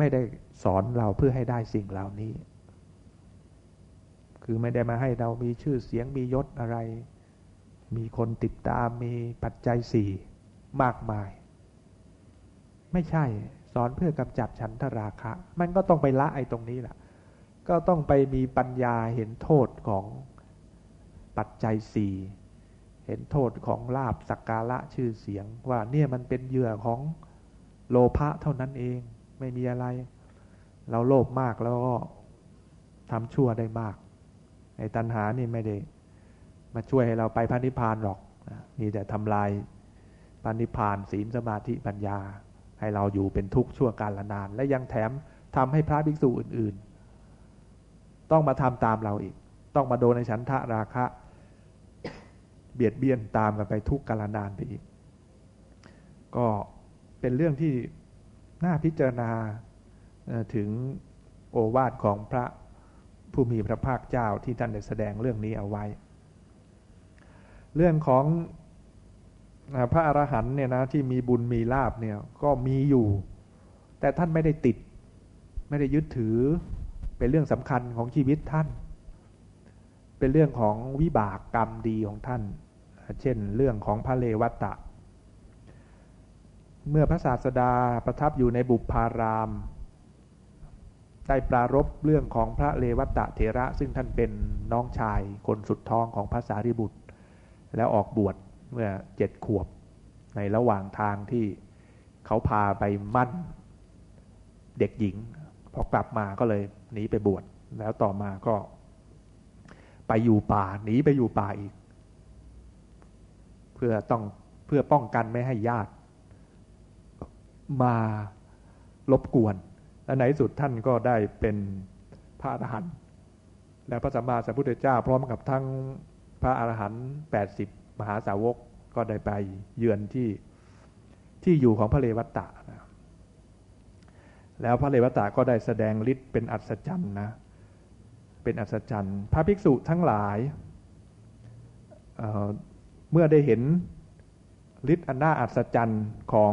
ไม่ได้สอนเราเพื่อให้ได้สิ่งเหล่านี้ คือไม่ได้มาให้เรามีชื่อเสียงมียศอะไร มีคนติดตามมีปัจจัยสี่มากมาย ไม่ใช่สอนเพื่อกำจัดฉันทราคะ มันก็ต้องไปละไอ้ตรงนี้แหละก็ต้องไปมีปัญญาเห็นโทษของปัจจัยสี่เห็นโทษของลาบสักการะชื่อเสียงว่าเนี่ยมันเป็นเหยื่อของโลภะเท่านั้นเอง ไม่มีอะไร เราโลภมากแล้วก็ทำชั่วได้มากไอ้ตัณหานี่ไม่ได้ มาช่วยให้เราไปพันิพานหรอกมีแต่ทำลายพันิพานศีลสมาธิปัญญา ให้เราอยู่เป็นทุกข์ชั่วการละนาน และยังแถมทำให้พระภิกษุอื่น ๆ ต้องมาทำตามเราอีก ต้องมาโดนในฉันทะราคะ เบียดเบียนตามกันไปทุกกาลนานไปอีก ก็เป็นเรื่องที่ น่าพิจารณาถึงโอวาทของพระผู้มีพระภาคเจ้าที่ท่านได้แสดงเรื่องนี้เอาไว้ เรื่องของพระอรหันต์เนี่ยนะที่มีบุญมีลาบเนี่ยก็มีอยู่ แต่ท่านไม่ได้ติด ไม่ได้ยึดถือเป็นเรื่องสำคัญของชีวิตท่าน เป็นเรื่องของวิบากกรรมดีของท่าน เช่นเรื่องของพระเลวัตตะ เมื่อพระศาสดาประทับอยู่ในบุพาราม ได้ปรารบเรื่องของพระเลวัตะเถระซึ่งท่านเป็นน้องชายคนสุดท้องของพระสารีบุตร แล้วออกบวชเมื่อเจ็ดขวบ ในระหว่างทางที่เขาพาไปมั่นเด็กหญิง พอกลับมาก็เลยหนีไปบวชแล้วต่อมาก็ ไปอยู่ป่าหนีไปอยู่ป่าอีก เพื่อต้องเพื่อป้องกันไม่ให้ญาติ มารบกวน และในสุดท่านก็ได้เป็นพระอรหันต์และพระสัมมาสัมพุทธเจ้า พร้อมกับทั้งพระอรหันต์แปดสิบมหาสาวกก็ได้ไปเยือนที่ที่อยู่ของพระเลวัตตะนะแล้วพระเลวัตตะก็ได้แสดงฤทธิ์เป็นอัศจรรย์นะ เป็นอัศจรรย์ พระภิกษุทั้งหลายเเมื่อได้เห็นฤทธิ์อันน่าอัศจรรย์ของ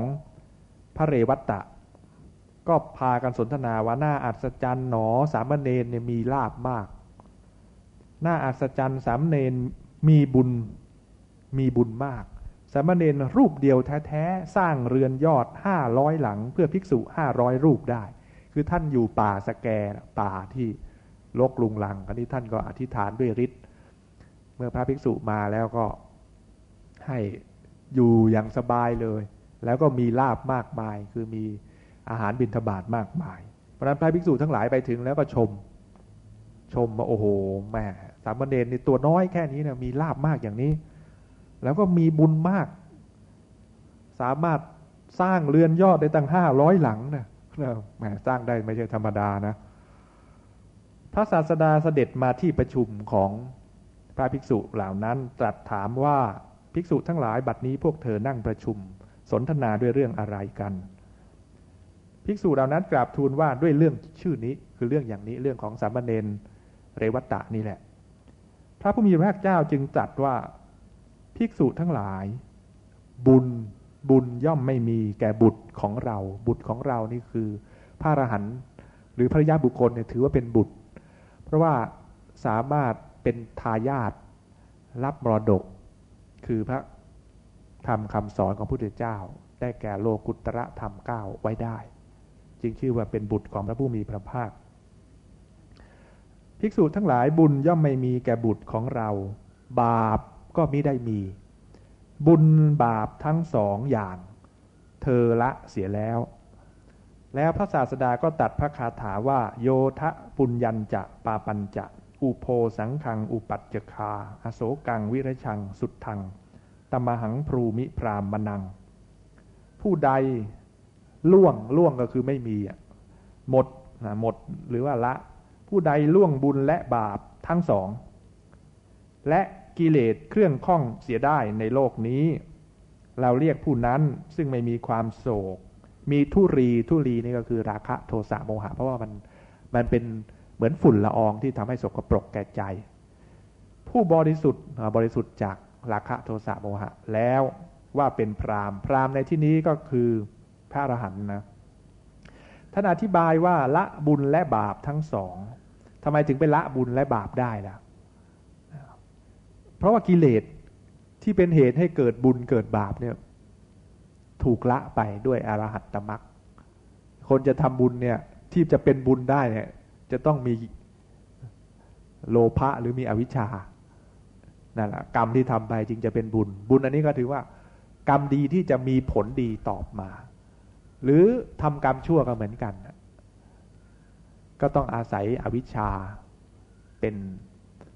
พระเรวัตตะ ก็พากันสนทนาว่าหน้าอัศจรรย์หนอสามเณรเนี่ยมีลาบมาก หน้าอัศจรรย์สามเณรมีบุญมีบุญมาก สามเณรรูปเดียวแท้ๆสร้างเรือนยอดห้าร้อยหลัง เพื่อภิกษุห้าร้อยรูปได้ คือท่านอยู่ป่าสแกป่าที่ลกลุงลังอันนี้ท่านก็อธิษฐานด้วยฤทธิ์เมื่อพระภิกษุมาแล้วก็ให้อยู่อย่างสบายเลย แล้วก็มีลาบมากมาย คือมีอาหารบิณฑบาตมากมาย เพราะนั้นพระภิกษุทั้งหลายไปถึงแล้วก็ชม ชมว่าโอ้โหแม่สามเณรนี่ตัวน้อยแค่นี้เนี่ยมีลาบมากอย่างนี้ แล้วก็มีบุญมาก สามารถสร้างเรือนยอดได้ตั้งห้าร้อยหลังนะแหมสร้างได้ไม่ใช่ธรรมดานะ พระศาสดาเสด็จมาที่ประชุมของพระภิกษุเหล่านั้นตรัสถามว่าภิกษุทั้งหลายบัดนี้พวกเธอนั่งประชุม สนทนาด้วยเรื่องอะไรกัน ภิกษุเหล่านั้นกราบทูลว่าด้วยเรื่องชื่อนี้คือเรื่องอย่างนี้เรื่องของสามเณรเรวัตตะนี่แหละ พระผู้มีพระเจ้าจึงตรัสว่าภิกษุทั้งหลาย บุญบุญย่อมไม่มีแก่บุตรของเรา บุตรของเรานี่คือพระอรหันต์หรือภรรยาบุคคลเนี่ยถือว่าเป็นบุตร เพราะว่าสามารถเป็นทายาทรับมรดก คือพระ ธรรมคำสอนของพระพุทธเจ้า ได้แก่โลกุตระธรรมเก้าไว้ได้ จึงชื่อว่าเป็นบุตรของพระผู้มีพระภาค ภิกษุทั้งหลายบุญย่อมไม่มีแก่บุตรของเรา บาปก็มิได้มี บุญบาปทั้งสองอย่าง เธอละเสียแล้ว แล้วพระศาสดาก็ตัดพระคาถาว่า โยทะปุญญัญจะปาปัญจะอุโพสังคัง อุปัจจคา อโศกัง วิรชัง สุดทัง ตมหังพรูมิพรามมนัง ผู้ใดล่วงล่วงก็คือไม่มีหมดหมดหรือว่าละ ผู้ใดล่วงบุญและบาปทั้งสอง และกิเลสเครื่องข้องเสียได้ในโลกนี้ เราเรียกผู้นั้นซึ่งไม่มีความโศก มีทุรีทุรีนี่ก็คือราคะโทสะโมหะ เพราะว่ามันมันเป็นเหมือนฝุ่นละอองที่ทำให้สกปรกแก่ใจ ผู้บริสุทธิ์บริสุทธิ์จาก ราคะโทสะโมหะ แล้วว่าเป็นพรามพรามในที่นี้ก็คือพระอรหันต์นะท่านอธิบายว่าละบุญและบาปทั้งสองทำไมถึงไปละบุญและบาปได้ล่ะ เพราะว่ากิเลสที่เป็นเหตุให้เกิดบุญเกิดบาปเนี่ย ถูกละไปด้วยอรหัตตมรักคนจะทำบุญเนี่ยที่จะเป็นบุญได้เนี่ย จะต้องมีโลภะหรือมีอวิชชา นั่นแหละกรรมที่ทำไปจึงจะเป็นบุญ บุญอันนี้ก็ถือว่า กรรมดีที่จะมีผลดีตอบมา หรือทำกรรมชั่วก็เหมือนกัน ก็ต้องอาศัยอวิชชาเป็น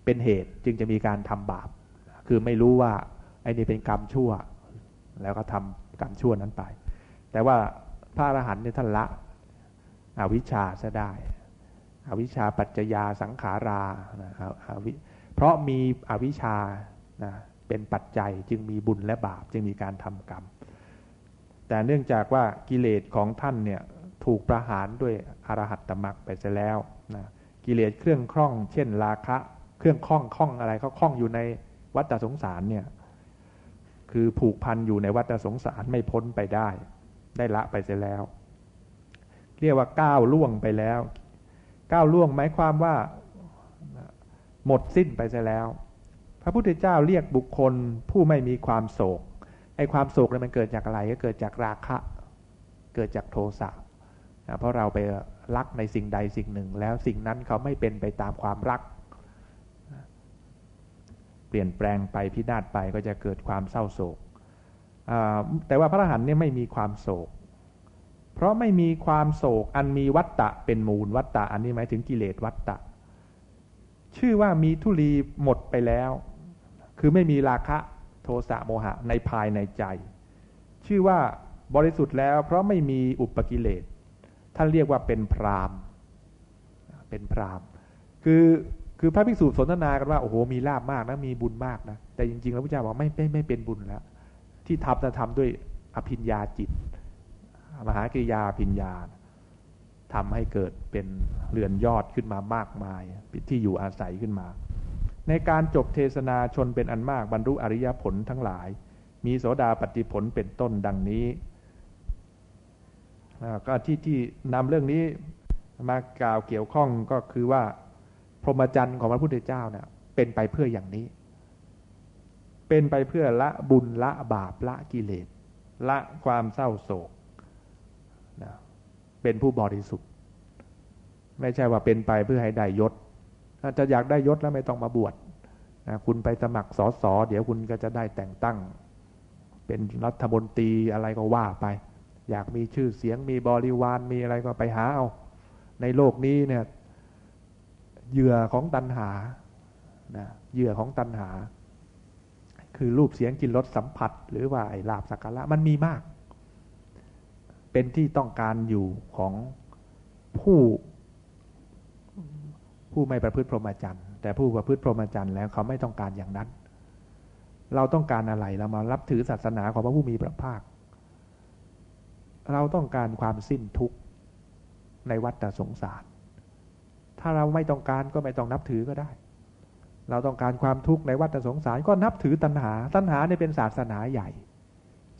เป็นเหตุจึงจะมีการทำบาป คือไม่รู้ว่าไอ้นี่เป็นกรรมชั่ว แล้วก็ทำกรรมชั่วนั้นไป แต่ว่าพระอรหันต์เนี่ยท่านละอวิชชาซะได้ อวิชชาปัจจยาสังขารานะครับเพ ราะมีอวิชชานะเป็นปัจจัยจึงมีบุญและบาปจึงมีการทำกรรม แต่เนื่องจากว่ากิเลสของท่านเนี่ยถูกประหารด้วยอรหัตตมรรคไปซะแล้วนะกิเลสเครื่องคล่อง เช่น ราคะ เครื่องคล้องคล้องอะไรเขาคล้องอยู่ในวัฏสงสารเนี่ยคือผูกพันอยู่ในวัฏสงสารไม่พ้นไปได้ ได้ละไปเสียแล้ว เรียกว่าก้าวล่วงไปแล้ว ก้าวล่วงหมายความว่า หมดสิ้นไปเสียแล้ว พระพุทธเจ้าเรียกบุคคลผู้ไม่มีความโศกไอ้ความโศกเนี่ยมันเกิดจากอะไรก็เกิดจากราคะ เกิดจากโทสะเพราะเราไปรักในสิ่งใดสิ่งหนึ่ง แล้วสิ่งนั้นเขาไม่เป็นไปตามความรัก เปลี่ยนแปลงไปพินาศไปก็จะเกิดความเศร้าโศกแต่ว่าพระอรหันต์เนี่ยไม่มีความโศก เพราะไม่มีความโศกอันมีวัตตะเป็นมูลวัตตะอันนี้หมายถึงกิเลสวัตตะ ชื่อว่ามีทุลีหมดไปแล้ว คือไม่มีราคะโทสะโมหะในภายในใจ ชื่อว่าบริสุทธิ์แล้ว เพราะไม่มีอุปกิเลส ท่านเรียกว่าเป็นพรามเป็นพรามคือคือพระภิกษุสนทนากันว่าโอ้โหมีลาบมากนะมีบุญมากนะแต่จริงๆแล้วพระเจ้าบอกไม่ไม่ไม่เป็นบุญแล้ว ที่ทำจะทำด้วยอภิญญาจิต มหากิริยาอภิญญา ทำให้เกิดเป็นเรือนยอดขึ้นมามากมายที่อยู่อาศัยขึ้นมา ในการจบเทศนาชนเป็นอันมากบรรลุอริยผลทั้งหลาย มีโสดาปฏิผลเป็นต้นดังนี้ก็ที่ที่นำเรื่องนี้มากล่าวเกี่ยวข้องก็คือว่า พรหมจรรย์ของพระพุทธเจ้าเนี่ยเป็นไปเพื่ออย่างนี้ เป็นไปเพื่อละบุญละบาปละกิเลสละความเศร้าโศก เป็นผู้บริสุทธิ์ ไม่ใช่ว่าเป็นไปเพื่อให้ได้ยศ ถ้าจะอยากได้ยศแล้วไม่ต้องมาบวชนะคุณไปสมัครสอสอเดี๋ยวคุณก็จะได้แต่งตั้ง เป็นรัฐมนตรีอะไรก็ว่าไป อยากมีชื่อเสียงมีบริวารมีอะไรก็ไปหาเอาในโลกนี้เนี่ยเหยื่อของตัณหานะเหยื่อของตัณหา คือรูปเสียงกินรสสัมผัส หรือว่าไอ้ลาบสักการะมันมีมาก เป็นที่ต้องการอยู่ของผู้ผู้ไม่ประพฤติพรหมจรรย์ แต่ผู้ประพฤติพรหมจรรย์แล้วเขาไม่ต้องการอย่างนั้น เราต้องการอะไรเรามารับถือศาสนาของพระผู้มีพระภาค เราต้องการความสิ้นทุกข์ในวัฏสงสาร ถ้าเราไม่ต้องการก็ไม่ต้องนับถือก็ได้ เราต้องการความทุกข์ในวัฏสงสารก็นับถือตัณหา ตัณหาเนี่ยเป็นศาสนาใหญ่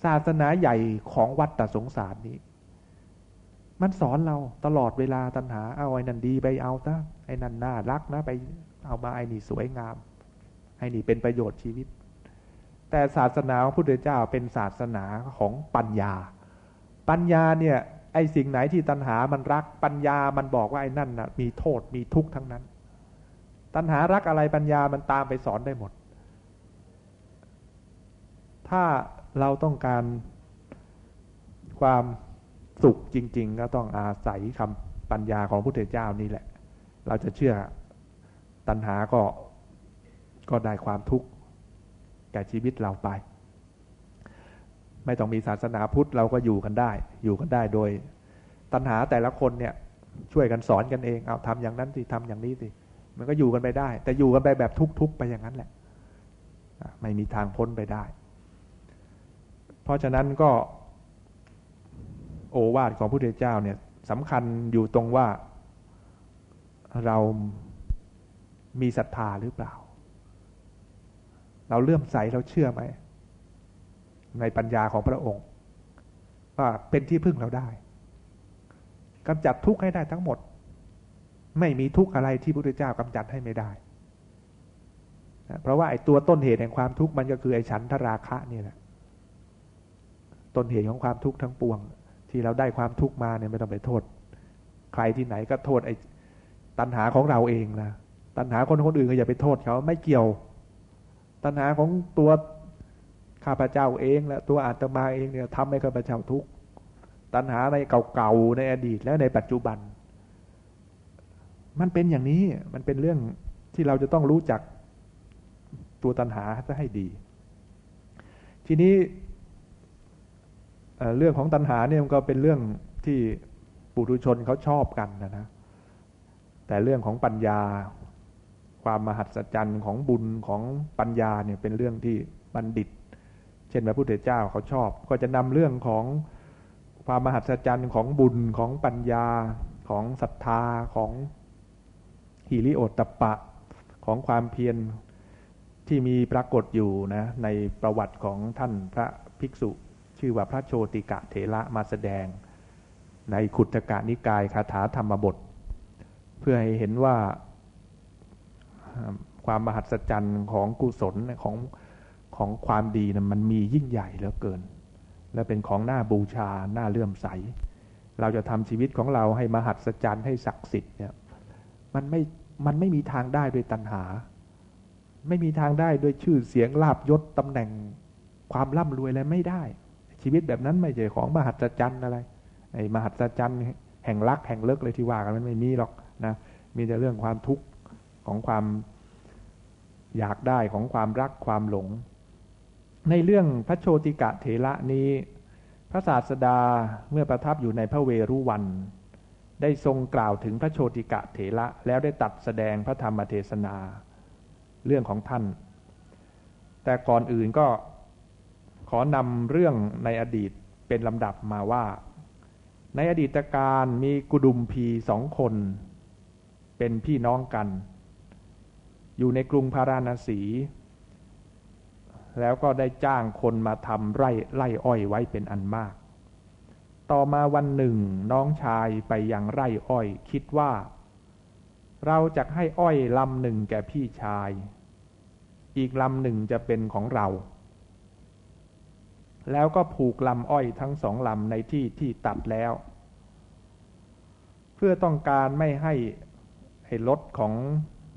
ศาสนาใหญ่ของวัฏสงสารนี้ มันสอนเราตลอดเวลาตัณหา เอาไอ้นั่นดีไปเอาซะไอ้นั่นน่ารักนะไปเอามาไอ้นี่สวยงาม ไอ้นี่เป็นประโยชน์ชีวิต แต่ศาสนาของพระพุทธเจ้าเป็นศาสนาของปัญญา ปัญญาเนี่ยไอ้สิ่งไหนที่ตัณหามันรักปัญญามันบอกว่าไอ้นั่นนะมีโทษมีทุกข์ทั้งนั้น ตัณหารักอะไรปัญญามันตามไปสอนได้หมด ถ้า เราต้องการความสุขจริง ๆ ก็ต้องอาศัยคำปัญญาของพระพุทธเจ้านี่แหละ เราจะเชื่อตัณหาก็ก็ได้ความทุกข์แก่ชีวิตเราไป ไม่ต้องมีศาสนาพุทธเราก็อยู่กันได้ อยู่กันได้โดย ตัณหาแต่ละคนเนี่ยช่วยกันสอนกันเองเอาทำอย่างนั้นสิทำอย่างนี้สิมันก็อยู่กันไปได้ แต่อยู่กันไปแบบทุกๆไปอย่างนั้นแหละ ไม่มีทางพ้นไปได้ เพราะฉะนั้นก็โอวาทของพระพุทธเจ้าเนี่ยสำคัญอยู่ตรงว่าเรามีศรัทธาหรือเปล่า เราเลื่อมใสเราเชื่อไหม ในปัญญาของพระองค์ ว่าเป็นที่พึ่งเราได้กำจัดทุกข์ให้ได้ทั้งหมด ไม่มีทุกข์อะไรที่พระพุทธเจ้ากำจัดให้ไม่ได้ เพราะว่าไอ้ตัวต้นเหตุแห่งความทุกข์มันก็คือไอ้ฉันทราคะนี่แหละ ต้นเหตุของความทุกข์ทั้งปวง ที่เราได้ความทุกข์มาเนี่ยไม่ต้องไปโทษ ใครที่ไหนก็โทษไอ้ตัณหาของเราเองนะตัณหาคนคนอื่นก็อย่าไปโทษเขาไม่เกี่ยว ตัณหาของตัวข้าพเจ้าเองและตัวอาตมาเองเนี่ยทำให้ข้าพเจ้าทุกข์ตัณหาในเก่าๆในอดีตและในปัจจุบัน มันเป็นอย่างนี้มันเป็นเรื่องที่เราจะต้องรู้จักตัวตัณหาจะให้ดี ทีนี้ เรื่องของตัณหาเนี่ยมันก็เป็นเรื่องที่ปุถุชนเขาชอบกันนะนะแต่เรื่องของปัญญา ความมหัศจรรย์ของบุญของปัญญาเนี่ยเป็นเรื่องที่บัณฑิต เช่นพระพุทธเจ้าเขาชอบ ก็จะนำเรื่องของความมหัศจรรย์ของบุญของปัญญาของศรัทธาของหิริโอตตปะของความเพียรที่มีปรากฏอยู่นะในประวัติของท่านพระภิกษุ ชื่อว่าพระโชติกะเถระมาแสดง ในขุทกะนิกายคาถาธรรมบท เพื่อให้เห็นว่าความมหัศจรรย์ของกุศลของของความดีนะมันมียิ่งใหญ่เหลือเกิน และเป็นของหน้าบูชาหน้าเลื่อมใส เราจะทำชีวิตของเราให้มหัศจรรย์ให้ศักดิ์สิทธิ์เนี่ยมันไม่มันไม่มีทางได้ด้วยตัณหา ไม่มีทางได้ด้วยชื่อเสียงลาบยศตำแหน่งความร่ำรวยอะไรไม่ได้ ชีวิตแบบนั้นไม่ใช่ของมหัศจรรย์อะไรไอ้มหัศจรรย์แห่งรักแห่งเลิกเลยที่ว่ากันมันไม่มีหรอกนะมีแต่เรื่องความทุกข์ของความอยากได้ของความรักความหลง ในเรื่องพระโชติกะเถระนี้ พระศาสดาเมื่อประทับอยู่ในพระเวรุวัน ได้ทรงกล่าวถึงพระโชติกะเถระแล้วได้ตัดแสดงพระธรรมเทศนา เรื่องของท่าน แต่ก่อนอื่นก็ ขอนำเรื่องในอดีตเป็นลำดับมาว่า ในอดีตการมีกุดุมพีสองคน เป็นพี่น้องกัน อยู่ในกรุงพาราณสี แล้วก็ได้จ้างคนมาทำไร่ไร่อ้อยไว้เป็นอันมาก ต่อมาวันหนึ่งน้องชายไปยังไร่อ้อยคิดว่า เราจะให้อ้อยลำหนึ่งแก่พี่ชาย อีกลำหนึ่งจะเป็นของเรา แล้วก็ผูกลำอ้อยทั้งสองลำในที่ที่ตัดแล้ว เพื่อต้องการไม่ให้ให้รถของ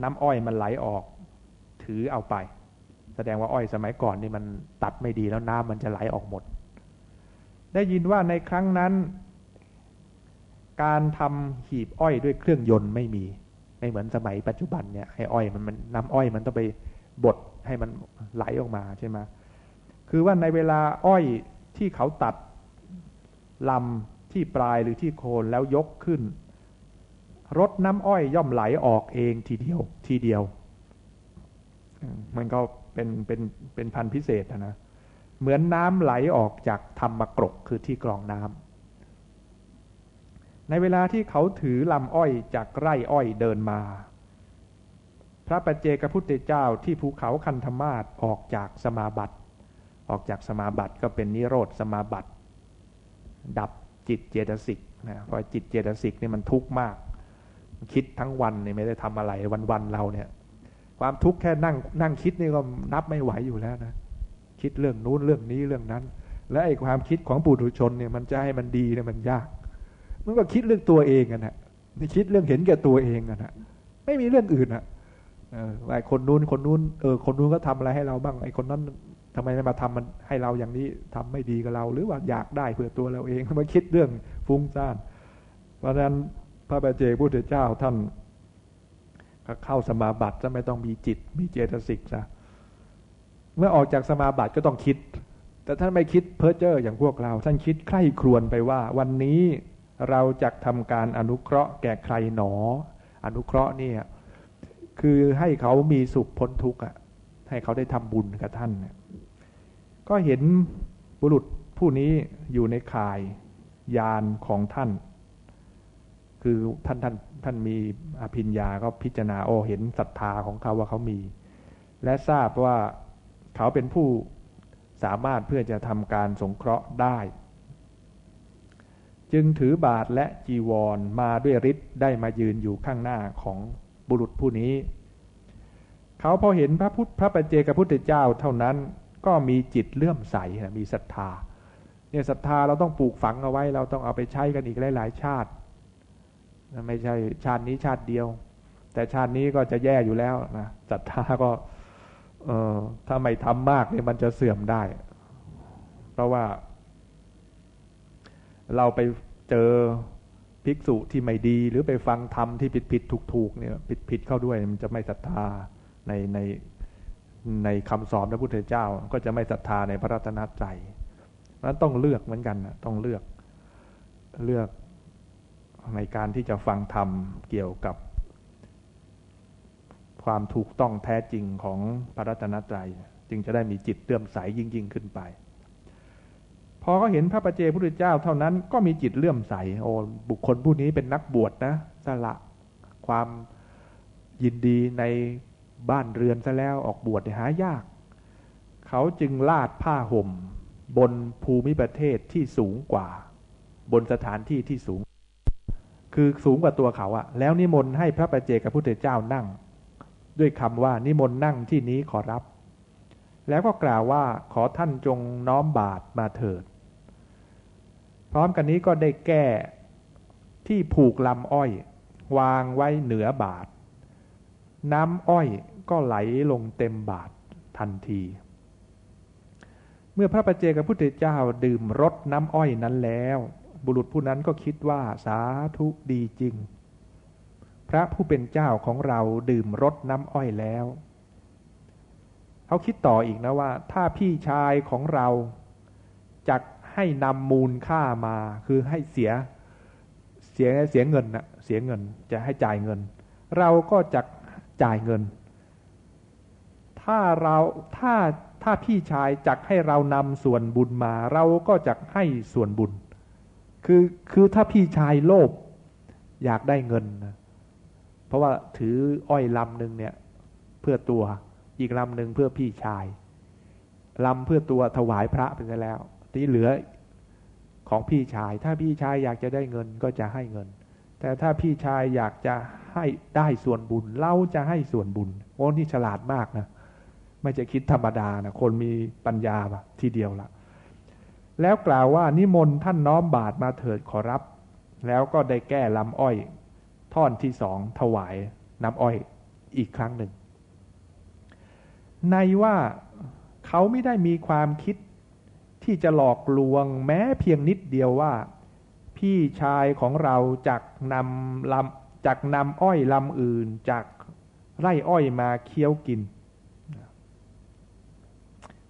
น้ำอ้อยมันไหลออก ถือเอาไป แสดงว่าอ้อยสมัยก่อนนี่มันตัดไม่ดีแล้วน้ำมันจะไหลออกหมด ได้ยินว่าในครั้งนั้น การทำหีบอ้อยด้วยเครื่องยนต์ไม่มี ไม่เหมือนสมัยปัจจุบันเนี่ยให้อ้อยมันมันน้ำอ้อยมันต้องไปบดให้มันไหลออกมาใช่ไหม คือว่าในเวลาอ้อยที่เขาตัดลำที่ปลายหรือที่โคนแล้วยกขึ้นรถน้ำอ้อยย่อมไหลออกเองทีเดียว ทีเดียว มันก็เป็นเป็นเป็นพันธุ์พิเศษนะ เหมือนน้ำไหลออกจากธรรมกรกคือที่กรองน้ำในเวลาที่เขาถือลำอ้อยจากไร่อ้อยเดินมา พระปัจเจกพุทธเจ้าที่ภูเขาคันธมาศออกจากสมาบัติ ออกจากสมาบัติก็เป็นนิโรธสมาบัติ ดับจิตเจตสิกนะเพราะจิตเจตสิกนี่มันทุกข์มาก คิดทั้งวันนี่ไม่ได้ทำอะไรวันๆเราเนี่ย ความทุกข์แค่นั่งนั่งคิดนี่ก็นับไม่ไหวอยู่แล้วนะคิดเรื่องนู้นเรื่องนี้เรื่องนั้น และไอ้ความคิดของปุถุชนเนี่ยมันจะให้มันดีเนี่ยมันยากมันก็คิดเรื่องตัวเองอะนะนี่คิดเรื่องเห็นแก่ตัวเองอะนะไม่มีเรื่องอื่นอะไอ้คนนู้นคนนู้นเออคนนู้นก็ทำอะไรให้เราบ้างไอ้คนนั้น ทำไมไม่มาทำมันให้เราอย่างนี้ทำไม่ดีกับเรา หรือว่าอยากได้เพื่อตัวเราเองมาคิดเรื่องฟุ้งซ่าน เพราะฉะนั้นพระบาเจพุทธเจ้าท่านเข้าสมาบัติจะไม่ต้องมีจิต มีเจตสิกซะเมื่อออกจากสมาบัติก็ต้องคิด แต่ท่านไม่คิดเพ้อเจ้ออย่างพวกเรา ท่านคิดใคร่ครวญไปว่า วันนี้เราจะทำการอนุเคราะห์แก่ใครหนอ อนุเคราะห์นี่คือให้เขามีสุขพ้นทุกข์อะให้เขาได้ทำบุญกับท่าน ก็เห็นบุรุษผู้นี้อยู่ในข่ายยานของท่าน คือท่านท่านท่านมีอภิญญาก็พิจารณาโอ้เห็นศรัทธาของเขาว่าเขามี และทราบว่าเขาเป็นผู้สามารถเพื่อจะทำการสงเคราะห์ได้จจึงถือบาทและจีวรมาด้วยฤทธิ์ได้มายืนอยู่ข้างหน้าของบุรุษผู้นี้ เขาพอเห็นพระพุทธพระปัจเจกพุทธเจ้าเท่านั้น ก็มีจิตเลื่อมใสมีศรัทธาเนี่ยศรัทธาเราต้องปลูกฝังเอาไว้ เราต้องเอาไปใช้กันอีกหลาย ๆ ชาติไม่ใช่ชาตินี้ชาติเดียว แต่ชาตินี้ก็จะแย่อยู่แล้วนะศรัทธาก็ เออถ้าไม่ทำมากเนี่ยมันจะเสื่อมได้ เพราะว่า เราไปเจอภิกษุที่ไม่ดีหรือไปฟังธรรมที่ผิดผิดถูกถูกเนี่ยผิดผิดเข้าด้วยมันจะไม่ศรัทธาในใน ในคำสอนพระพุทธเจ้าก็จะไม่ศรัทธาในพระรัตนตรัยนั้นต้องเลือกเหมือนกันนะต้องเลือกเลือกในการที่จะฟังธรรมเกี่ยวกับ ความถูกต้องแท้จริงของพระรัตนตรัย จึงจะได้มีจิตเลื่อมใสยิ่งยิ่งขึ้นไป พอเขาเห็นพระประเจพุทธเจ้าเท่านั้นก็มีจิตเลื่อมใสโอ้บุคคลผู้นี้เป็นนักบวชนะสละความยินดีใน บ้านเรือนซะแล้วออกบวชหายาก เขาจึงลาดผ้าห่ม บนภูมิประเทศที่สูงกว่า บนสถานที่ที่สูง คือสูงกว่าตัวเขาอะแล้วนิมนต์ให้พระประเจกับพุทธเจ้านั่ง ด้วยคำว่านิมนต์นั่งที่นี้ขอรับ แล้วก็กล่าวว่าขอท่านจงน้อมบาตรมาเถิด พร้อมกันนี้ก็ได้แก้ที่ผูกลำอ้อย วางไว้เหนือบาทน้ำอ้อย ก็ไหลลงเต็มบาททันที เมื่อพระประเจกับพุทธเจ้าดื่มรสน้ำอ้อยนั้นแล้ว บุรุษผู้นั้นก็คิดว่าสาธุดีจริง พระผู้เป็นเจ้าของเราดื่มรสน้ำอ้อยแล้ว เขาคิดต่ออีกนะว่า ถ้าพี่ชายของเราจะให้นำมูลค่ามาคือให้เสียเสียเสียเงินนะเสียเงินจะให้จ่ายเงิน เราก็จะจ่ายเงิน ถ้าเราถ้าถ้าพี่ชายจักให้เรานำส่วนบุญมา เราก็จะให้ส่วนบุญ คือคือถ้าพี่ชายโลภอยากได้เงินนะเพราะว่าถืออ้อยลำหนึ่งเนี่ย เพื่อตัวอีกลำหนึ่งเพื่อพี่ชายลำเพื่อตัวถวายพระไปแล้วที่เหลือของพี่ชาย ถ้าพี่ชายอยากจะได้เงินก็จะให้เงิน แต่ถ้าพี่ชายอยากจะให้ได้ส่วนบุญ เราจะให้ส่วนบุญโอ้นี่ฉลาดมากนะ ไม่จะคิดธรรมดานะคนมีปัญญาะทีเดียวละแล้วกล่าวว่านิมนต์ท่านน้อมบาทมาเถิดขอรับ แล้วก็ได้แก้ลำอ้อย ท่อนที่สองถวายน้ำอ้อยอีกครั้งหนึ่ง ในว่าเขาไม่ได้มีความคิดที่จะหลอกลวงแม้เพียงนิดเดียวว่า พี่ชายของเราจากนำลำจากนำอ้อยลำอื่นจากไร่อ้อยมาเคี้ยวกิน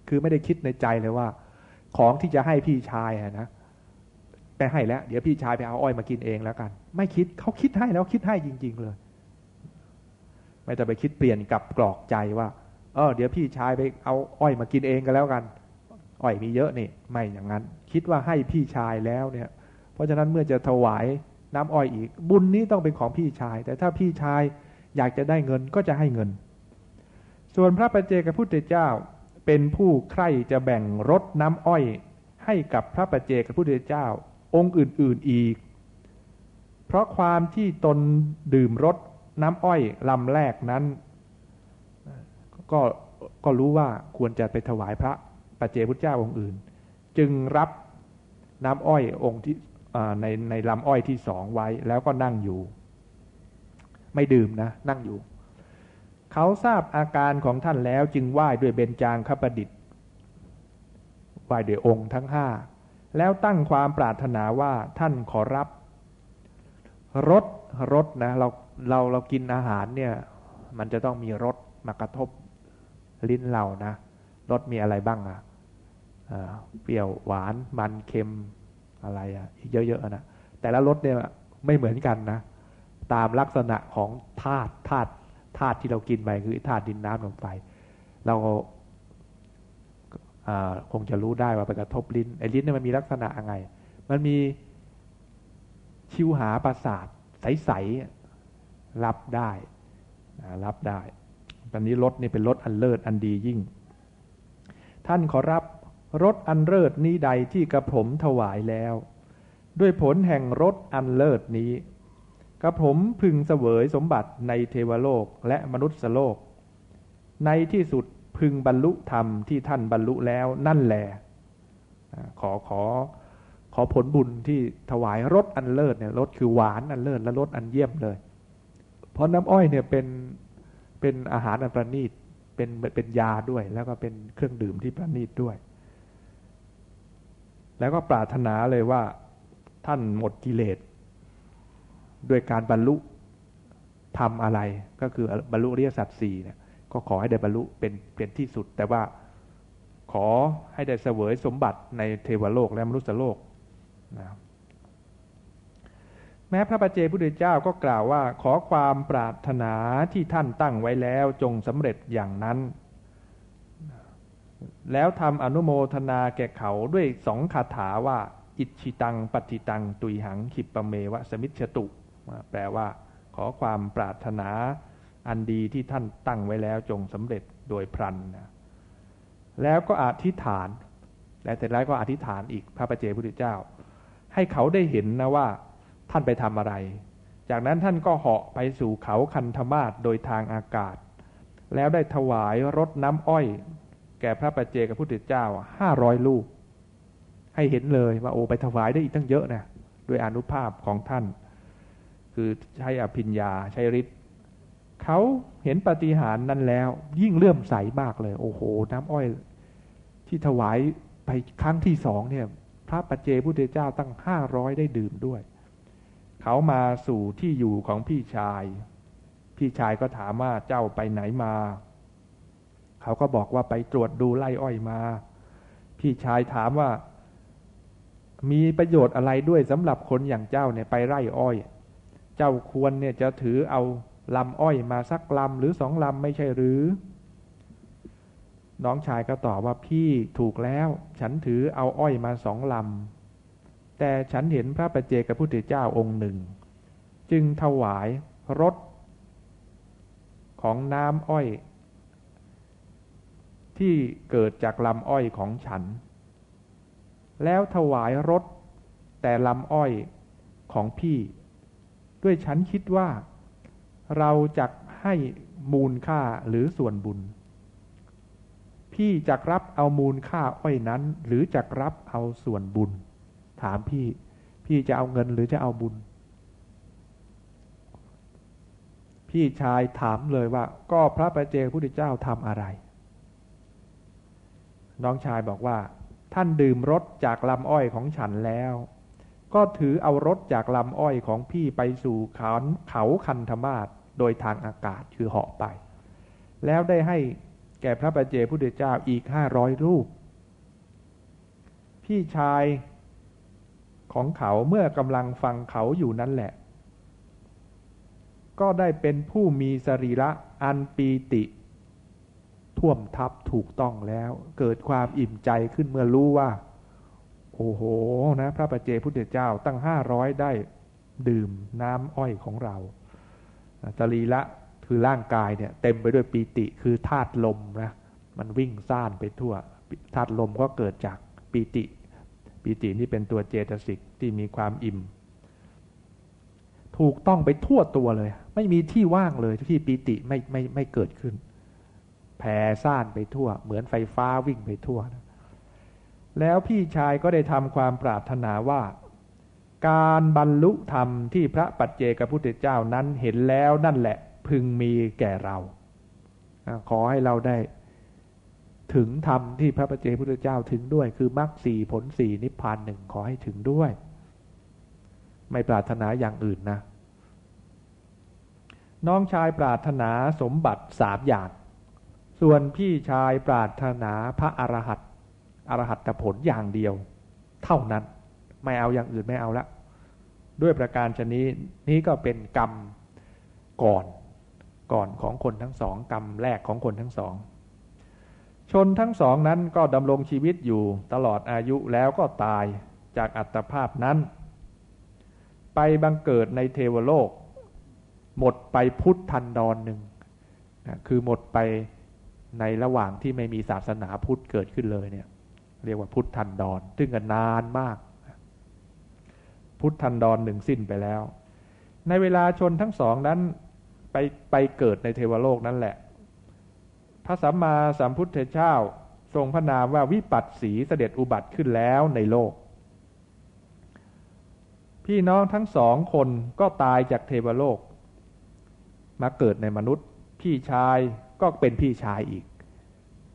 คือไม่ได้คิดในใจเลยว่า ของที่จะให้พี่ชายนะไปให้แล้ว เดี๋ยวพี่ชายไปเอาอ้อยมากินเองแล้วกัน ไม่คิดเขาคิดให้แล้วคิดให้จริง ๆ เลย ไม่ต้องไปคิดเปลี่ยนกับกรอกใจว่า เออเดี๋ยวพี่ชายไปเอาอ้อยมากินเองกันแล้วกัน อ้อยมีเยอะนี่ ไม่อย่างนั้น คิดว่าให้พี่ชายแล้วเนี่ย เพราะฉะนั้นเมื่อจะถวายน้ำอ้อยอีก บุญนี้ต้องเป็นของพี่ชาย แต่ถ้าพี่ชายอยากจะได้เงินก็จะให้เงิน ส่วนพระปัจเจกพุทธเจ้า เป็นผู้ใคร่จะแบ่งรถน้ำอ้อย ให้กับพระประเจกับพระพุทธเจ้า องค์อื่น ๆอีก เพราะความที่ตนดื่มรถน้ำอ้อยลำแรกนั้น ก็ก็รู้ว่าควรจะไปถวายพระปัจเจพุทธเจ้าองค์อื่น จึงรับน้ำอ้อยองค์ที่ในในลำอ้อยที่สองไว้แล้วก็นั่งอยู่ ไม่ดื่มนะ นั่งอยู่ เขาทราบอาการของท่านแล้วจึงไหว้ด้วยเบญจางคประดิษฐ์ไหว้ด้วยองค์ทั้งห้าแล้วตั้งความปรารถนาว่าท่านขอรับรสรสนะเราเราเรากินอาหารเนี่ย มันจะต้องมีรสมากระทบลิ้นเรานะรสมีอะไรบ้างอะ่ะเปรี้ยวหวานมันเค็มอะไรอะ่ะอีกเยอะๆนะแต่ละรสเนี่ยไม่เหมือนกันนะ ตามลักษณะของธาตุธาตุ ธาตุที่เรากินไปคือธาตุดินน้ำลมไฟเราคงจะรู้ได้ว่าไปกระทบลิ้นไอ้ลิ้นเนี่ยมันมีลักษณะยังไง มันมีชิวหาประสาทใสๆรับได้รับได้ตอนนี้รถนี่เป็นรถอันเลิศอันดียิ่ง ท่านขอรับรถอันเลิศนี้ใดที่กระผมถวายแล้ว ด้วยผลแห่งรถอันเลิศนี้ กระผมพึงเสวยสมบัติในเทวโลกและมนุษย์โลก ในที่สุดพึงบรรลุธรรมที่ท่านบรรลุแล้วนั่นแหละขอขอขอผลบุญที่ถวายรสอันเลิศเนี่ยรสคือหวานอันเลิศและรสอันเยี่ยมเลย เพราะน้ำอ้อยเนี่ยเป็นเป็นอาหารอันประณีตเป็นเป็นยาด้วย แล้วก็เป็นเครื่องดื่มที่ประณีตด้วย แล้วก็ปรารถนาเลยว่าท่านหมดกิเลส ด้วยการบรรลุทำอะไรก็คือบรรลุเรียสัตสี่เนี่ยก็ขอให้ได้บรรลุเป็นเป็นที่สุด แต่ว่าขอให้ได้เสวยสมบัติในเทวโลกและมนุษยโลกนะแม้พระปัจเจพุทธเจ้าก็กล่าวว่า ขอความปรารถนาที่ท่านตั้งไว้แล้วจงสำเร็จอย่างนั้น แล้วทำอนุโมทนาแก่เขาด้วยสองคาถาว่า อิชิตังปฏิตัง ตุยหังขิปเมวะสมิชตุ แปลว่า ขอความปรารถนาอันดีที่ท่านตั้งไว้แล้วจงสำเร็จโดยพลันนะแล้วก็อธิษฐาน และเสร็จแล้วก็อธิษฐานอีกพระประเจพุทธเจ้า ให้เขาได้เห็นนะว่าท่านไปทำอะไร จากนั้นท่านก็เหาะไปสู่เขาคันธมาศโดยทางอากาศ แล้วได้ถวายรถน้ำอ้อย แก่พระประเจกับพุทธเจ้าห้าร้อยลูก ให้เห็นเลยว่าโอ้ไปถวายได้อีกตั้งเยอะนะด้วยอนุภาพของท่าน คือใช้อภิญญาใช้ฤทธิ์เขาเห็นปฏิหารนั้นแล้ว ยิ่งเลื่อมใสมากเลย โอ้โห น้ำอ้อยที่ถวายไปครั้งที่สองเนี่ย พระปัจเจพุทธเจ้าตั้งห้าร้อยได้ดื่มด้วย เขามาสู่ที่อยู่ของพี่ชาย พี่ชายก็ถามว่าเจ้าไปไหนมา เขาก็บอกว่าไปตรวจดูไล่อ้อยมา พี่ชายถามว่ามีประโยชน์อะไรด้วยสำหรับคนอย่างเจ้าเนี่ยไปไร่อ้อย เจ้าควรเนี่ยจะถือเอาลำอ้อยมาสักลำหรือสองลำไม่ใช่หรือ น้องชายก็ตอบว่าพี่ถูกแล้ว ฉันถือเอาอ้อยมาสองลำแต่ฉันเห็นพระประเจกับพุทธเจ้าองค์หนึ่ง จึงถวายรถของน้ำอ้อย ที่เกิดจากลำอ้อยของฉัน แล้วถวายรถแต่ลำอ้อยของพี่ ด้วยฉันคิดว่าเราจะให้มูลค่าหรือส่วนบุญ พี่จะรับเอามูลค่าอ้อยนั้น หรือจะรับเอาส่วนบุญ ถามพี่ พี่จะเอาเงินหรือจะเอาบุญ พี่ชายถามเลยว่า ก็พระประเจพุทธเจ้าทำอะไร น้องชายบอกว่า ท่านดื่มรสจากลำอ้อยของฉันแล้ว ก็ถือเอารถจากลำอ้อยของพี่ไปสู่เขาเขาคันธมาศโดยทางอากาศคือเหาะไป แล้วได้ให้แก่พระประเจพุทธเจ้าอีกห้าร้อยรูป พี่ชายของเขาเมื่อกำลังฟังเขาอยู่นั่นแหละ ก็ได้เป็นผู้มีสรีระอันปีติ ท่วมทับถูกต้องแล้ว เกิดความอิ่มใจขึ้นเมื่อรู้ว่า โอ้โหนะพระปัจเจพุทธเจ้าตั้งห้าร้อยได้ดื่มน้ำอ้อยของเราจรีละคือร่างกายเนี่ยเต็มไปด้วยปีติคือธาตุลมนะมันวิ่งซ่านไปทั่วธาตุลมก็เกิดจากปีติ ปีตินี่เป็นตัวเจตสิกที่มีความอิ่ม ถูกต้องไปทั่วตัวเลย ไม่มีที่ว่างเลยที่ปีติไม่ไม่ไม่เกิดขึ้น แผ่ซ่านไปทั่ว เหมือนไฟฟ้าวิ่งไปทั่วนะ แล้วพี่ชายก็ได้ทำความปรารถนาว่า การบรรลุธรรมที่พระปัจเจกพุทธเจ้านั้นเห็นแล้วนั่นแหละพึงมีแก่เรา ขอให้เราได้ถึงธรรมที่พระปัจเจกพุทธเจ้าถึงด้วย คือมรรคสี่ผลสี่นิพพานหนึ่งขอให้ถึงด้วย ไม่ปรารถนาอย่างอื่นนะ น้องชายปรารถนาสมบัติสามอย่าง ส่วนพี่ชายปรารถนาพระอรหัต อรหัตผลอย่างเดียว เท่านั้นไม่เอาอย่างอื่นไม่เอาละ ด้วยประการชนี้นี้ก็เป็นกรรมก่อนก่อนของคนทั้งสอง กรรมแรกของคนทั้งสอง ชนทั้งสองนั้นก็ดำรงชีวิตอยู่ตลอดอายุแล้วก็ตายจากอัตภาพนั้น ไปบังเกิดในเทวโลก หมดไปพุทธันดรหนึ่งนะคือหมดไปในระหว่างที่ไม่มีศาสนาพุทธเกิดขึ้นเลยเนี่ย เรียกว่าพุทธันดรซึ่งกันนานมาก พุทธันดรหนึ่งสิ้นไปแล้ว ในเวลาชนทั้งสองนั้นไปไปเกิดในเทวโลกนั่นแหละ พระสัมมาสัมพุทธเจ้าทรงพระนามว่าวิปัสสีเสด็จอุบัติขึ้นแล้วในโลก พี่น้องทั้งสองคนก็ตายจากเทวโลก มาเกิดในมนุษย์ พี่ชายก็เป็นพี่ชายอีก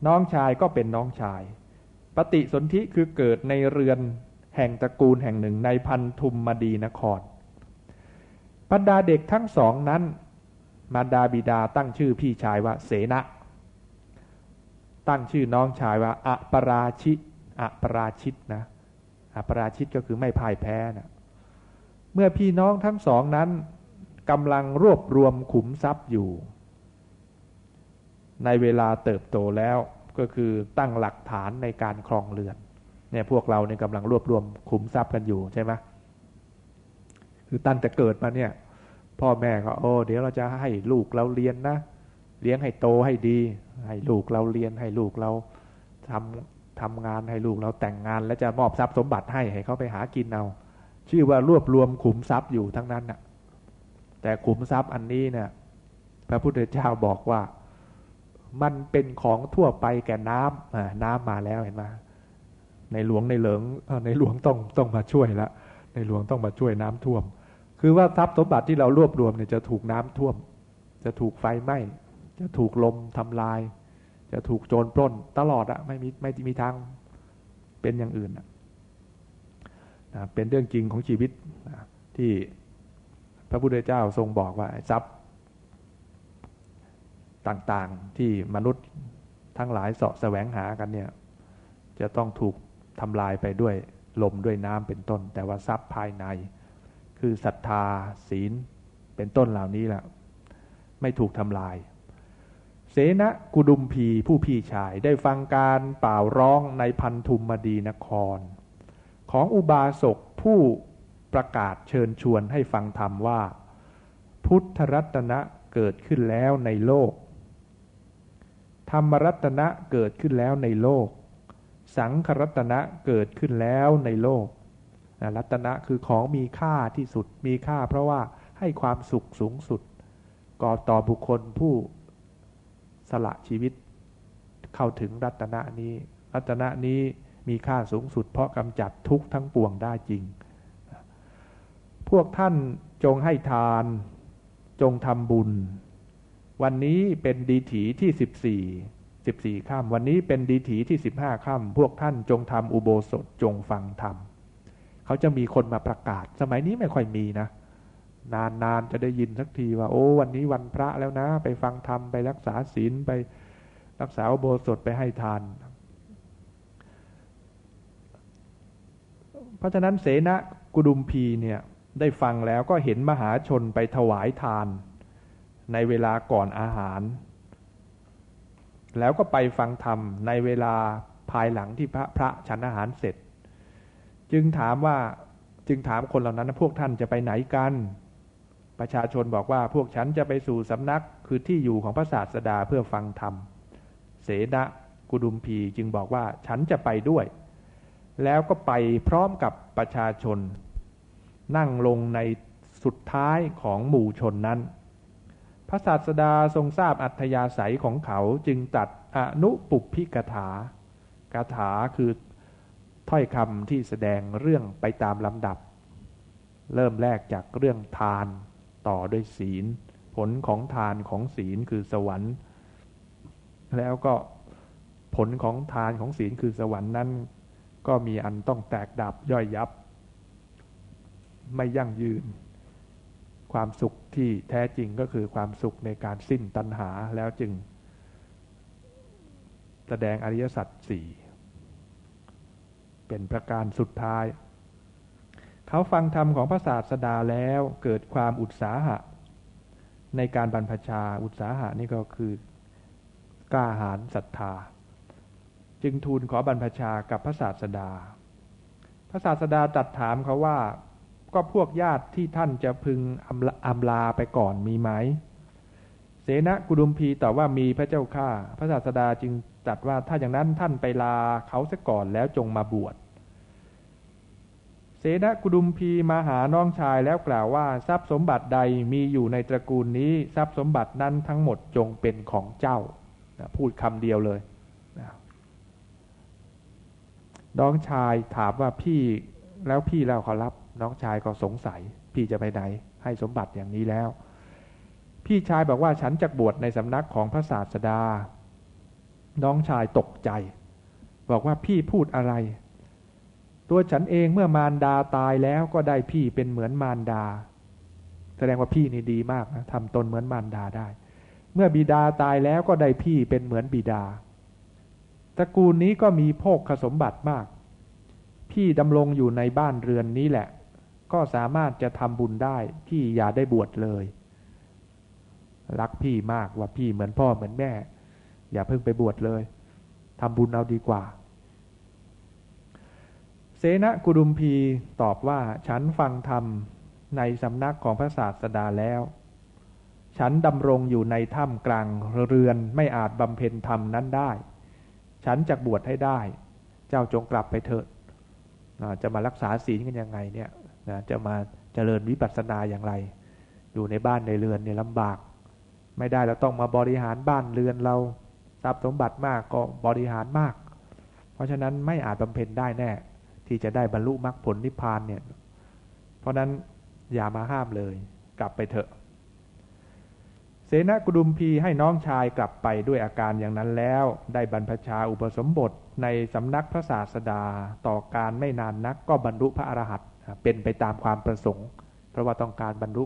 น้องชายก็เป็นน้องชาย ฏิสนธิคือเกิดในเรือนแห่งตระกูลแห่งหนึ่งในพันธุมมดีนครบรรดาเด็กทั้งสองนั้น มารดาบิดาตั้งชื่อพี่ชายว่าเสนะ ตั้งชื่อน้องชายว่าอัปราชิอัปราชิตนะอัปราชิตก็คือไม่พ่ายแพ้นะเมื่อพี่น้องทั้งสองนั้นกำลังรวบรวมขุมทรัพย์อยู่ ในเวลาเติบโตแล้ว ก็คือตั้งหลักฐานในการครองเรือนเนี่ยพวกเราเนี่ยกำลังรวบรวมขุมทรัพย์กันอยู่ใช่ไหมคือตั้งแต่เกิดมาเนี่ย พ่อแม่ก็โอ้เดี๋ยวเราจะให้ลูกเราเรียนนะเลี้ยงให้โตให้ดี ให้ลูกเราเรียนให้ลูกเราทำทำงานให้ลูกเราแต่งงานแล้วจะมอบทรัพย์สมบัติให้ให้เขาไปหากินเอาชื่อว่ารวบรวมขุมทรัพย์อยู่ทั้งนั้นน่ะ แต่ขุมทรัพย์อันนี้เนี่ยพระพุทธเจ้าบอกว่า มันเป็นของทั่วไปแก่น้ำน้ำมาแล้วเห็นไหมในหลวงในเหลิงในหลวงต้องต้องมาช่วยละในหลวงต้องมาช่วยน้ำท่วม คือว่าทรัพย์สมบัติที่เรารวบรวมเนี่ยจะถูกน้ำท่วม จะถูกไฟไหม้ จะถูกลมทำลาย จะถูกโจรปล้นตลอดอะไม่มีไม่มีทางเป็นอย่างอื่นนะเป็นเรื่องจริงของชีวิตที่พระพุทธเจ้าทรงบอกว่าทรัพย์ ต่างๆ ที่มนุษย์ทั้งหลายเสาะแสวงหากันเนี่ยจะต้องถูกทำลายไปด้วยลมด้วยน้ำเป็นต้น แต่ว่าทรัพย์ภายใน คือศรัทธาศีลเป็นต้นเหล่านี้แหละไม่ถูกทำลาย เสนกุดุมพีผู้พี่ชายได้ฟังการเป่าร้องในพันธุมมดีนคร ของอุบาสกผู้ประกาศเชิญชวนให้ฟังธรรมว่า พุทธรัตนะเกิดขึ้นแล้วในโลก ธรรมรัตนะเกิดขึ้นแล้วในโลก สังครัตนะเกิดขึ้นแล้วในโลกรัตนะคือของมีค่าที่สุดมีค่า เพราะว่าให้ความสุขสูงสุดก่อต่อบุคคลผู้สละชีวิต เข้าถึงรัตนะนี้ รัตนะนี้มีค่าสูงสุด เพราะกำจัดทุกทั้งปวงได้จริง พวกท่านจงให้ทาน จงทำบุญ วันนี้เป็นดีถีที่สิบสี่สิบสี่ข้ามวันนี้เป็นดีถีที่สิบห้าข้ามพวกท่านจงทำอุโบสถจงฟังธรรมเขาจะมีคนมาประกาศ สมัยนี้ไม่ค่อยมีนะ นานๆจะได้ยินสักทีว่า โอ้ วันนี้วันพระแล้วนะ ไปฟังธรรมไปรักษาศีลไปรักษาอุโบสถไปให้ทาน เพราะฉะนั้นเสนากุดุมพีเนี่ยได้ฟังแล้วก็เห็นมหาชนไปถวายทาน ในเวลาก่อนอาหาร แล้วก็ไปฟังธรรมในเวลาภายหลังที่พระพระฉันอาหารเสร็จ จึงถามว่าจึงถามคนเหล่านั้นพวกท่านจะไปไหนกัน ประชาชนบอกว่าพวกฉันจะไปสู่สำนักคือที่อยู่ของพระศาสดาเพื่อฟังธรรม เสนะกุดุมพีจึงบอกว่าฉันจะไปด้วย แล้วก็ไปพร้อมกับประชาชน นั่งลงในสุดท้ายของหมู่ชนนั้น พระศาสดาทรงทราบอัธยาศัยของเขาจึงตัดอนุปุพิกถากถาคือถ้อยคำที่แสดงเรื่องไปตามลำดับ เริ่มแรกจากเรื่องทานต่อด้วยศีล ผลของทานของศีลคือสวรรค์ แล้วก็ผลของทานของศีลคือสวรรค์นั้น ก็มีอันต้องแตกดับย่อยยับ ไม่ยั่งยืน ความสุขที่แท้จริงก็คือความสุขในการสิ้นตัณหาแล้วจึง แสดงอริยสัจสี่เป็นประการสุดท้าย เขาฟังธรรมของพระศาสดาแล้วเกิดความอุตสาหะ ในการบรรพชาอุตสาหะนี่ก็คือกล้าหาญศรัทธา จึงทูลขอบรรพชากับพระศาสดา พระศาสดาตัดถามเขาว่า ก็พวกญาติที่ท่านจะพึงอำลาไปก่อนมีไหม เสนากุดุมพีตอบว่ามีพระเจ้าข้าพระศาสดาจึงตัดว่าถ้าอย่างนั้นท่านไปลาเขาซะก่อนแล้วจงมาบวช เสเสนกุดุมพีมาหาน้องชายแล้วกล่าวว่าทรัพย์สมบัติใดมีอยู่ในตระกูลนี้ทรัพย์สมบัตินั้นทั้งหมดจงเป็นของเจ้า พูดคำเดียวเลยน้องชายถามว่าพี่แล้วพี่แล้วขอรับ น้องชายก็สงสัย พี่จะไปไหน ให้สมบัติอย่างนี้แล้ว พี่ชายบอกว่าฉันจะบวชในสำนักของพระศาสดา น้องชายตกใจ บอกว่าพี่พูดอะไร ตัวฉันเองเมื่อมารดาตายแล้วก็ได้พี่เป็นเหมือนมารดา แสดงว่าพี่นี่ดีมากนะทำตนเหมือนมารดาได้ เมื่อบิดาตายแล้วก็ได้พี่เป็นเหมือนบิดาตระกูลนี้ก็มีโภคสมบัติมาก พี่ดำรงอยู่ในบ้านเรือนนี้แหละ ก็สามารถจะทำบุญได้ พี่อย่าได้บวชเลย รักพี่มากว่าพี่เหมือนพ่อเหมือนแม่ อย่าเพิ่งไปบวชเลยทำบุญเอาดีกว่า เสนกุดุมพีตอบว่าฉันฟังธรรมในสำนักของพระศาสดาแล้ว ฉันดำรงอยู่ในถ้ำกลางเรือนไม่อาจบำเพ็ญธรรมนั้นได้ ฉันจะบวชให้ได้ เจ้าจงกลับไปเถิดจะมารักษาศีลกันยังไงเนี่ย จะมาเจริญวิปัสสนาอย่างไร อยู่ในบ้านในเรือนเนี่ยลำบาก ไม่ได้เราต้องมาบริหารบ้านเรือนเราทรัพย์สมบัติมากก็บริหารมาก เพราะฉะนั้นไม่อาจบำเพ็ญได้แน่ ที่จะได้บรรลุมรรคผลนิพพานเนี่ยเพราะนั้นอย่ามาห้ามเลย กลับไปเถอะ เสนากุดุมพีให้น้องชายกลับไปด้วยอาการอย่างนั้นแล้ว ได้บรรพชาอุปสมบทในสำนักพระศาสดาต่อการไม่นานนักก็บรรลุพระอรหันต์ เป็นไปตามความประสงค์ เพราะว่าต้องการบรรลุ